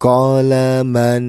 قال من